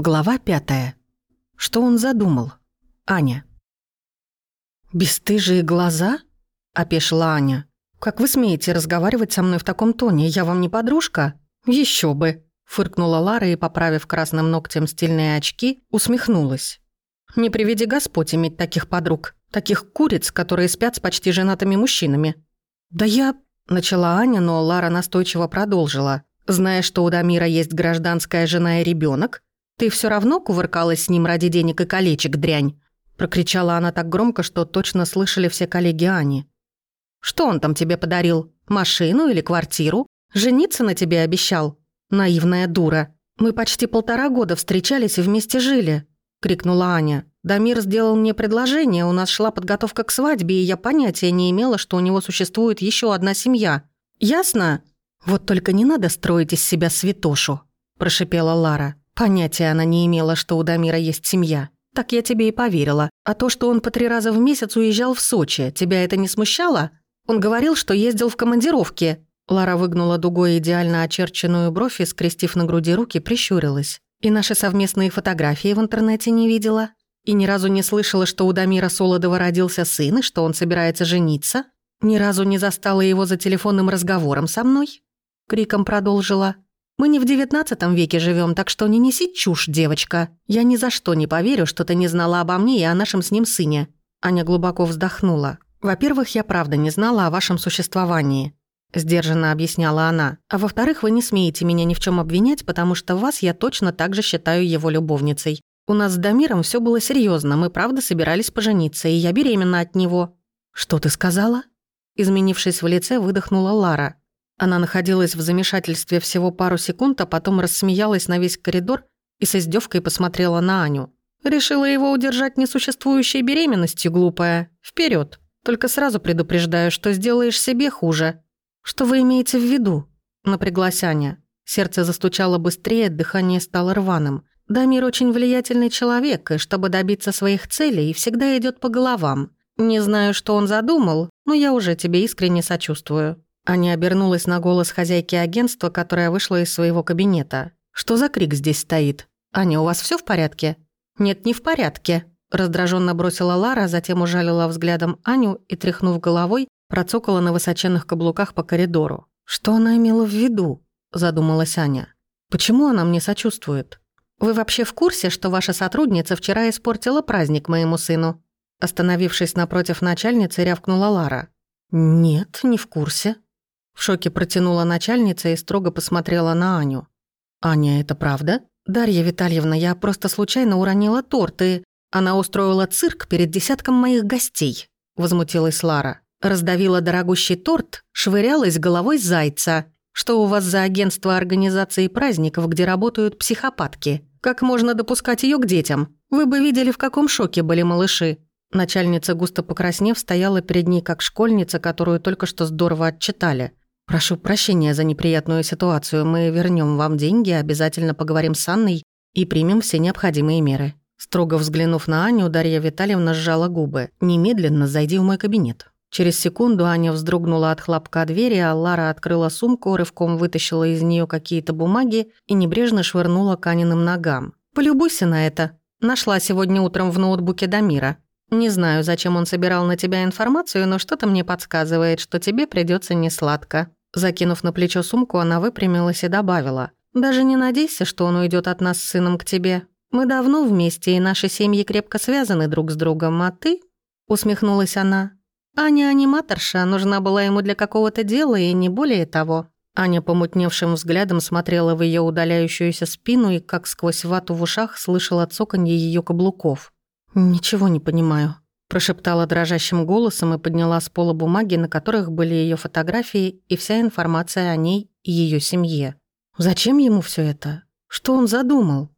Глава пятая. Что он задумал? Аня. «Бестыжие глаза?» – опешила Аня. «Как вы смеете разговаривать со мной в таком тоне? Я вам не подружка?» Еще бы!» – фыркнула Лара и, поправив красным ногтем стильные очки, усмехнулась. «Не приведи Господь иметь таких подруг, таких куриц, которые спят с почти женатыми мужчинами». «Да я...» – начала Аня, но Лара настойчиво продолжила. Зная, что у Дамира есть гражданская жена и ребенок, «Ты все равно кувыркалась с ним ради денег и колечек, дрянь!» Прокричала она так громко, что точно слышали все коллеги Ани. «Что он там тебе подарил? Машину или квартиру? Жениться на тебе обещал? Наивная дура. Мы почти полтора года встречались и вместе жили», — крикнула Аня. «Дамир сделал мне предложение, у нас шла подготовка к свадьбе, и я понятия не имела, что у него существует еще одна семья. Ясно?» «Вот только не надо строить из себя святошу», — прошипела Лара. Понятия она не имела, что у Дамира есть семья. Так я тебе и поверила. А то, что он по три раза в месяц уезжал в Сочи, тебя это не смущало? Он говорил, что ездил в командировке. Лара выгнула дугой идеально очерченную бровь и, скрестив на груди руки, прищурилась. И наши совместные фотографии в интернете не видела. И ни разу не слышала, что у Дамира Солодова родился сын и что он собирается жениться. Ни разу не застала его за телефонным разговором со мной. Криком продолжила. Мы не в девятнадцатом веке живем, так что не неси чушь, девочка. Я ни за что не поверю, что ты не знала обо мне и о нашем с ним сыне». Аня глубоко вздохнула. «Во-первых, я правда не знала о вашем существовании», – сдержанно объясняла она. «А во-вторых, вы не смеете меня ни в чем обвинять, потому что вас я точно так же считаю его любовницей. У нас с Дамиром все было серьезно, мы правда собирались пожениться, и я беременна от него». «Что ты сказала?» Изменившись в лице, выдохнула Лара. Она находилась в замешательстве всего пару секунд, а потом рассмеялась на весь коридор и с издевкой посмотрела на Аню. «Решила его удержать несуществующей беременностью, глупая. Вперед! Только сразу предупреждаю, что сделаешь себе хуже». «Что вы имеете в виду?» – напряглась Аня. Сердце застучало быстрее, дыхание стало рваным. Дамир очень влиятельный человек, и чтобы добиться своих целей, всегда идет по головам. Не знаю, что он задумал, но я уже тебе искренне сочувствую. Аня обернулась на голос хозяйки агентства, которая вышла из своего кабинета. «Что за крик здесь стоит? Аня, у вас все в порядке?» «Нет, не в порядке», – раздраженно бросила Лара, затем ужалила взглядом Аню и, тряхнув головой, процокала на высоченных каблуках по коридору. «Что она имела в виду?» – задумалась Аня. «Почему она мне сочувствует?» «Вы вообще в курсе, что ваша сотрудница вчера испортила праздник моему сыну?» Остановившись напротив начальницы, рявкнула Лара. «Нет, не в курсе», в шоке протянула начальница и строго посмотрела на Аню. «Аня, это правда?» «Дарья Витальевна, я просто случайно уронила торт, и она устроила цирк перед десятком моих гостей», — возмутилась Лара. «Раздавила дорогущий торт, швырялась головой зайца. Что у вас за агентство организации праздников, где работают психопатки? Как можно допускать ее к детям? Вы бы видели, в каком шоке были малыши». Начальница, густо покраснев, стояла перед ней как школьница, которую только что здорово отчитали. «Прошу прощения за неприятную ситуацию. Мы вернем вам деньги, обязательно поговорим с Анной и примем все необходимые меры». Строго взглянув на Аню, Дарья Витальевна сжала губы. «Немедленно зайди в мой кабинет». Через секунду Аня вздрогнула от хлопка двери, а Лара открыла сумку, рывком вытащила из нее какие-то бумаги и небрежно швырнула к Аниным ногам. «Полюбуйся на это. Нашла сегодня утром в ноутбуке Дамира. Не знаю, зачем он собирал на тебя информацию, но что-то мне подсказывает, что тебе придется несладко. Закинув на плечо сумку, она выпрямилась и добавила. «Даже не надейся, что он уйдет от нас с сыном к тебе. Мы давно вместе, и наши семьи крепко связаны друг с другом, а ты...» Усмехнулась она. «Аня аниматорша, нужна была ему для какого-то дела, и не более того». Аня помутневшим взглядом смотрела в ее удаляющуюся спину и, как сквозь вату в ушах, слышала цоканье ее каблуков. «Ничего не понимаю», прошептала дрожащим голосом и подняла с пола бумаги, на которых были ее фотографии и вся информация о ней и ее семье. Зачем ему все это? Что он задумал?